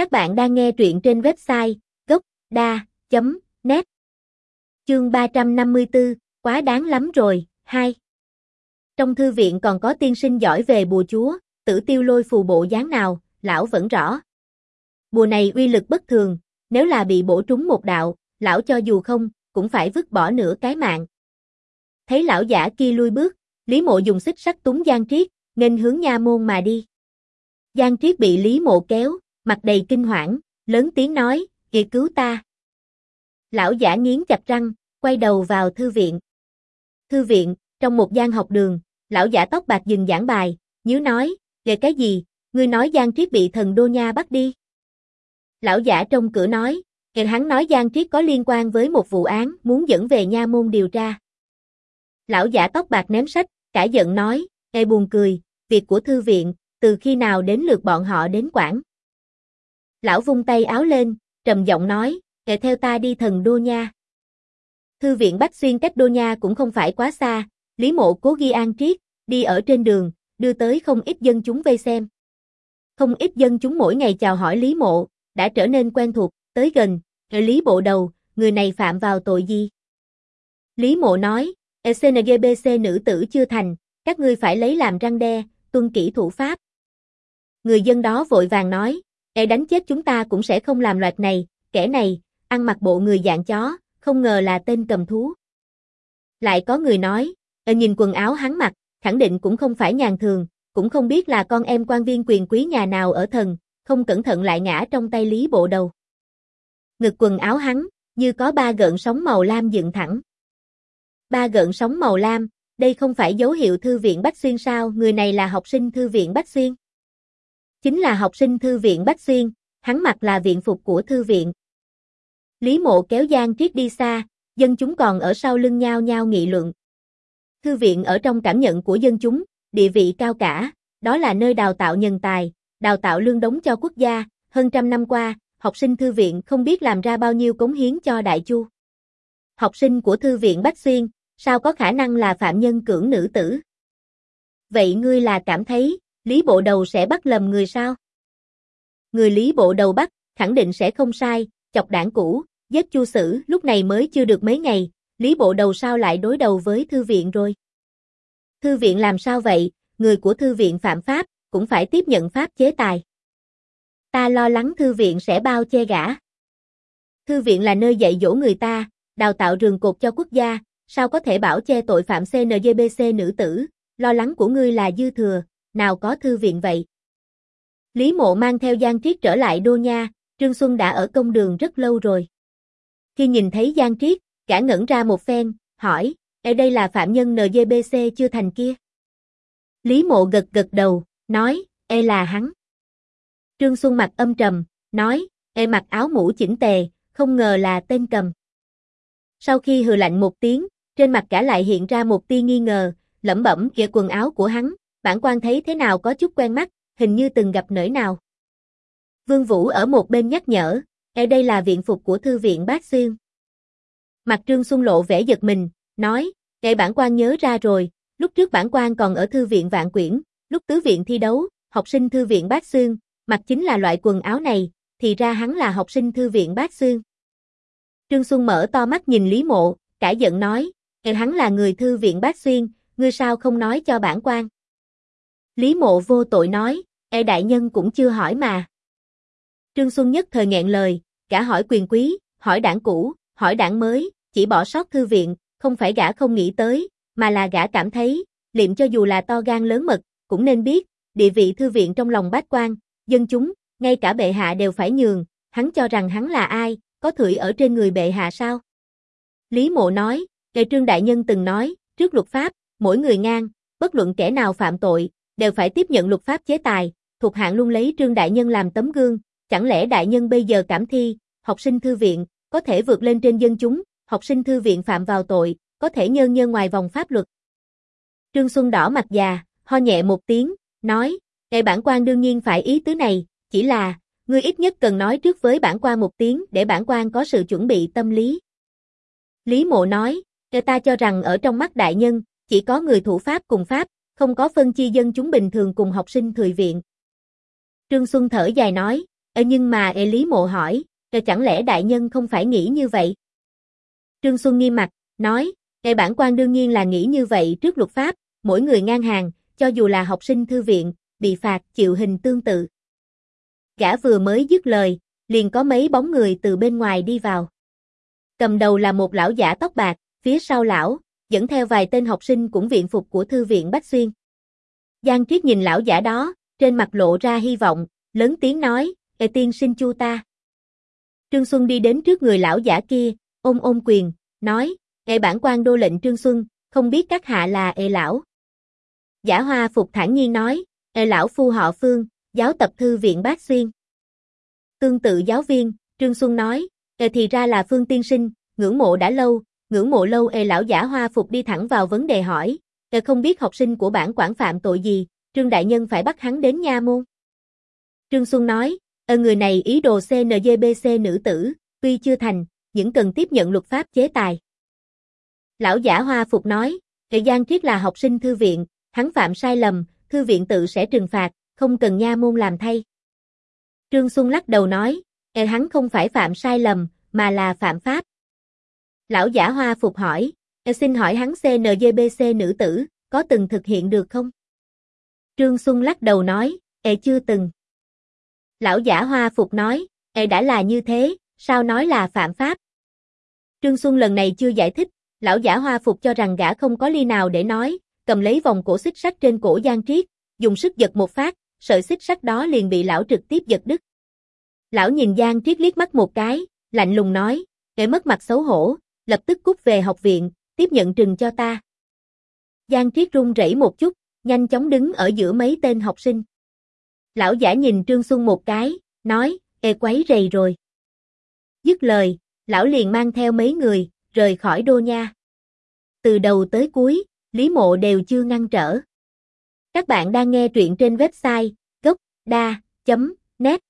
Các bạn đang nghe truyện trên website gốc.da.net Chương 354, quá đáng lắm rồi, 2 Trong thư viện còn có tiên sinh giỏi về bùa chúa, tử tiêu lôi phù bộ dáng nào, lão vẫn rõ. Bùa này uy lực bất thường, nếu là bị bổ trúng một đạo, lão cho dù không, cũng phải vứt bỏ nửa cái mạng. Thấy lão giả kia lui bước, Lý Mộ dùng xích sắt túng Giang Triết, nên hướng nha môn mà đi. Giang Triết bị Lý Mộ kéo, mặt đầy kinh hoảng, lớn tiếng nói, kìa cứu ta. Lão giả nghiến chặt răng, quay đầu vào thư viện. Thư viện, trong một gian học đường, lão giả tóc bạc dừng giảng bài, nhớ nói, kìa cái gì, ngươi nói Giang Triết bị thần Đô Nha bắt đi. Lão giả trong cửa nói, kìa hắn nói Giang Triết có liên quan với một vụ án, muốn dẫn về nha môn điều tra. Lão giả tóc bạc ném sách, cả giận nói, nghe buồn cười, việc của thư viện, từ khi nào đến lượt bọn họ đến quản. Lão vung tay áo lên, trầm giọng nói, kệ theo ta đi thần đô nha. Thư viện Bách Xuyên cách đô nha cũng không phải quá xa, Lý Mộ cố ghi an triết, đi ở trên đường, đưa tới không ít dân chúng vây xem. Không ít dân chúng mỗi ngày chào hỏi Lý Mộ, đã trở nên quen thuộc, tới gần, Lý Bộ đầu, người này phạm vào tội gì? Lý Mộ nói, ECNGBC nữ tử chưa thành, các ngươi phải lấy làm răng đe, tuân kỹ thủ pháp. Người dân đó vội vàng nói, e đánh chết chúng ta cũng sẽ không làm loạt này, kẻ này, ăn mặc bộ người dạng chó, không ngờ là tên cầm thú. Lại có người nói, e nhìn quần áo hắn mặc, khẳng định cũng không phải nhàn thường, cũng không biết là con em quan viên quyền quý nhà nào ở thần, không cẩn thận lại ngã trong tay lý bộ đầu. Ngực quần áo hắn, như có ba gợn sóng màu lam dựng thẳng. Ba gợn sóng màu lam, đây không phải dấu hiệu thư viện Bách Xuyên sao, người này là học sinh thư viện Bách Xuyên. Chính là học sinh thư viện Bách Xuyên, hắn mặc là viện phục của thư viện. Lý mộ kéo Giang Triết đi xa, dân chúng còn ở sau lưng nhau nhau nghị luận. Thư viện ở trong cảm nhận của dân chúng, địa vị cao cả, đó là nơi đào tạo nhân tài, đào tạo lương đống cho quốc gia, hơn trăm năm qua, học sinh thư viện không biết làm ra bao nhiêu cống hiến cho đại chu. Học sinh của thư viện Bách Xuyên, sao có khả năng là phạm nhân cưỡng nữ tử? Vậy ngươi là cảm thấy, Lý Bộ Đầu sẽ bắt lầm người sao? Người Lý Bộ Đầu bắt, khẳng định sẽ không sai, chọc đảng cũ, giết chu sử, lúc này mới chưa được mấy ngày, Lý Bộ Đầu sao lại đối đầu với thư viện rồi? Thư viện làm sao vậy, người của thư viện phạm pháp, cũng phải tiếp nhận pháp chế tài. Ta lo lắng thư viện sẽ bao che gã. Thư viện là nơi dạy dỗ người ta, đào tạo rường cột cho quốc gia, sao có thể bảo che tội phạm CNGBC nữ tử, lo lắng của ngươi là dư thừa, nào có thư viện vậy. Lý mộ mang theo Giang Triết trở lại Đô Nha, Trương Xuân đã ở công đường rất lâu rồi. Khi nhìn thấy Giang Triết, cả ngẩn ra một phen, hỏi, ở đây là phạm nhân NGBC chưa thành kia. Lý mộ gật gật đầu, nói, e là hắn. Trương Xuân mặt âm trầm, nói, e mặc áo mũ chỉnh tề, không ngờ là tên cầm. Sau khi hừ lạnh một tiếng, trên mặt cả lại hiện ra một tia nghi ngờ, lẩm bẩm kìa quần áo của hắn, bản quan thấy thế nào có chút quen mắt, hình như từng gặp nơi nào. Vương Vũ ở một bên nhắc nhở, ở đây là viện phục của thư viện Bát Xuyên. Mặt Trương Xuân lộ vẻ giật mình, nói, kệ bản quan nhớ ra rồi, lúc trước bản quan còn ở thư viện Vạn Quyển, lúc tứ viện thi đấu, học sinh thư viện Bát Xuyên, mặc chính là loại quần áo này, thì ra hắn là học sinh thư viện Bát Xuyên. Trương Xuân mở to mắt nhìn Lý Mộ, cả giận nói, kệ hắn là người thư viện Bát Xuyên, ngươi sao không nói cho bản quan. Lý mộ vô tội nói, e đại nhân cũng chưa hỏi mà. Trương Xuân nhất thời nghẹn lời, cả hỏi quyền quý, hỏi đảng cũ, hỏi đảng mới, chỉ bỏ sót thư viện, không phải gã không nghĩ tới, mà là gã cảm thấy, liệm cho dù là to gan lớn mật, cũng nên biết, địa vị thư viện trong lòng bách quan, dân chúng, ngay cả bệ hạ đều phải nhường, hắn cho rằng hắn là ai, có thủy ở trên người bệ hạ sao? Lý mộ nói, Kệ trương đại nhân từng nói, trước luật pháp, mỗi người ngang, bất luận kẻ nào phạm tội, đều phải tiếp nhận luật pháp chế tài, thuộc hạng luôn lấy trương đại nhân làm tấm gương, chẳng lẽ đại nhân bây giờ cảm thi, học sinh thư viện, có thể vượt lên trên dân chúng, học sinh thư viện phạm vào tội, có thể nhơ nhơ ngoài vòng pháp luật. Trương Xuân đỏ mặt già, ho nhẹ một tiếng, nói, Kệ bản quan đương nhiên phải ý tứ này, chỉ là, ngươi ít nhất cần nói trước với bản quan một tiếng để bản quan có sự chuẩn bị tâm lý. Lý mộ nói, người ta cho rằng ở trong mắt đại nhân, chỉ có người thủ pháp cùng pháp, không có phân chia dân chúng bình thường cùng học sinh thời viện. Trương Xuân thở dài nói, Ê nhưng mà Ê Lý Mộ hỏi, Ê chẳng lẽ đại nhân không phải nghĩ như vậy? Trương Xuân nghiêm mặt, nói, Ê bản quan đương nhiên là nghĩ như vậy trước luật pháp, mỗi người ngang hàng, cho dù là học sinh thư viện, bị phạt chịu hình tương tự. Gã vừa mới dứt lời, liền có mấy bóng người từ bên ngoài đi vào. Cầm đầu là một lão giả tóc bạc, phía sau lão, dẫn theo vài tên học sinh cũng viện phục của thư viện Bách Xuyên. Giang Triết nhìn lão giả đó, trên mặt lộ ra hy vọng, lớn tiếng nói, Ê tiên sinh chu ta. Trương Xuân đi đến trước người lão giả kia, ôm ôm quyền, nói, Ê bản quan đô lệnh Trương Xuân, không biết các hạ là Ê lão. Giả hoa phục thản nhiên nói, Ê lão phu họ Phương, giáo tập thư viện Bát Xuyên. Tương tự giáo viên, Trương Xuân nói, Ê thì ra là Phương tiên sinh, ngưỡng mộ đã lâu, ngưỡng mộ lâu Ê lão giả hoa phục đi thẳng vào vấn đề hỏi, Ê không biết học sinh của bản quản phạm tội gì, Trương Đại Nhân phải bắt hắn đến nha môn. Trương Xuân nói, Ê người này ý đồ CNGBC nữ tử, tuy chưa thành, những cần tiếp nhận luật pháp chế tài. Lão giả hoa phục nói, Ê Giang Triết là học sinh thư viện, hắn phạm sai lầm, thư viện tự sẽ trừng phạt, không cần nha môn làm thay. Trương Xuân lắc đầu nói, e hắn không phải phạm sai lầm, mà là phạm pháp. Lão giả hoa phục hỏi, e xin hỏi hắn CNGBC nữ tử, có từng thực hiện được không? Trương Xuân lắc đầu nói, e chưa từng. Lão giả hoa phục nói, e đã là như thế, sao nói là phạm pháp? Trương Xuân lần này chưa giải thích, lão giả hoa phục cho rằng gã không có ly nào để nói, cầm lấy vòng cổ xích sắt trên cổ Giang Triết, dùng sức giật một phát, sợi xích sắt đó liền bị lão trực tiếp giật đứt. Lão nhìn Giang Triết liếc mắt một cái, lạnh lùng nói, để mất mặt xấu hổ, lập tức cút về học viện, tiếp nhận trừng cho ta. Giang Triết run rẩy một chút, nhanh chóng đứng ở giữa mấy tên học sinh. Lão giả nhìn Trương Xuân một cái, nói, ê quấy rầy rồi. Dứt lời, lão liền mang theo mấy người, rời khỏi đô nha. Từ đầu tới cuối, Lý Mộ đều chưa ngăn trở. Các bạn đang nghe truyện trên website gocda.net